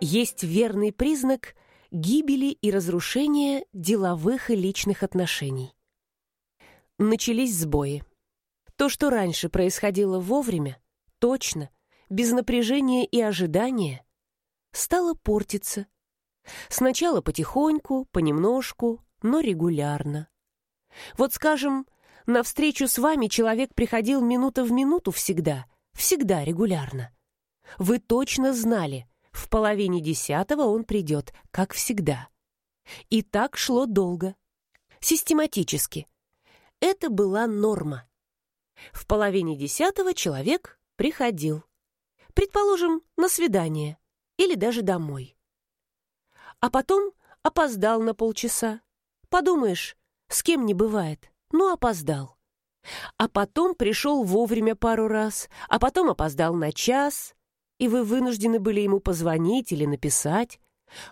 есть верный признак гибели и разрушения деловых и личных отношений. Начались сбои. То, что раньше происходило вовремя, точно, без напряжения и ожидания, стало портиться. Сначала потихоньку, понемножку, но регулярно. Вот, скажем, на встречу с вами человек приходил минута в минуту всегда, всегда регулярно. Вы точно знали, в половине десятого он придет, как всегда. И так шло долго. Систематически. Это была норма. В половине десятого человек приходил. Предположим, на свидание или даже домой. А потом опоздал на полчаса. Подумаешь, с кем не бывает, ну опоздал. А потом пришел вовремя пару раз, а потом опоздал на час, и вы вынуждены были ему позвонить или написать.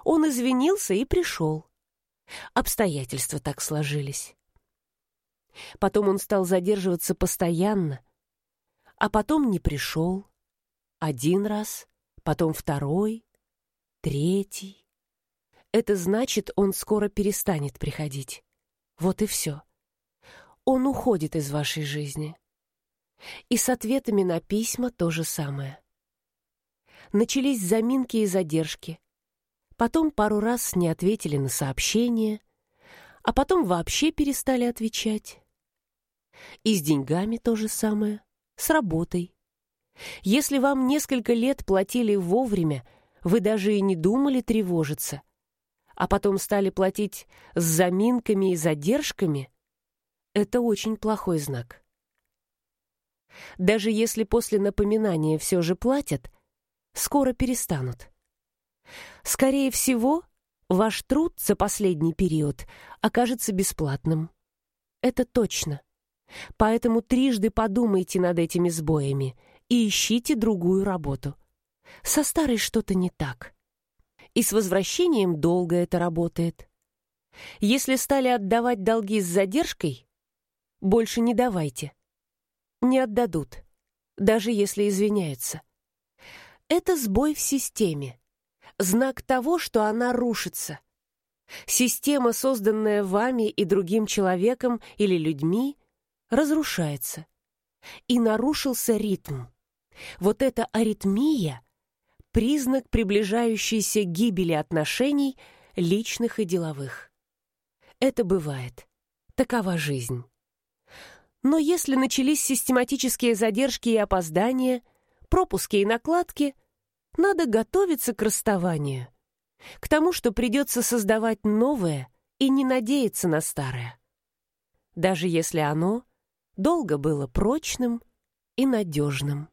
Он извинился и пришел. Обстоятельства так сложились. Потом он стал задерживаться постоянно, а потом не пришел. Один раз, потом второй, третий. Это значит, он скоро перестанет приходить. Вот и все. Он уходит из вашей жизни. И с ответами на письма то же самое. Начались заминки и задержки. Потом пару раз не ответили на сообщения, а потом вообще перестали отвечать. И с деньгами то же самое, с работой. Если вам несколько лет платили вовремя, вы даже и не думали тревожиться, а потом стали платить с заминками и задержками, это очень плохой знак. Даже если после напоминания все же платят, скоро перестанут. Скорее всего, ваш труд за последний период окажется бесплатным. Это точно. Поэтому трижды подумайте над этими сбоями и ищите другую работу. Со старой что-то не так. И с возвращением долго это работает. Если стали отдавать долги с задержкой, больше не давайте. Не отдадут, даже если извиняются. Это сбой в системе. Знак того, что она рушится. Система, созданная вами и другим человеком или людьми, разрушается. И нарушился ритм. Вот эта аритмия — признак приближающейся гибели отношений личных и деловых. Это бывает. Такова жизнь. Но если начались систематические задержки и опоздания, пропуски и накладки, надо готовиться к расставанию. К тому, что придется создавать новое и не надеяться на старое. Даже если оно долго было прочным и надежным.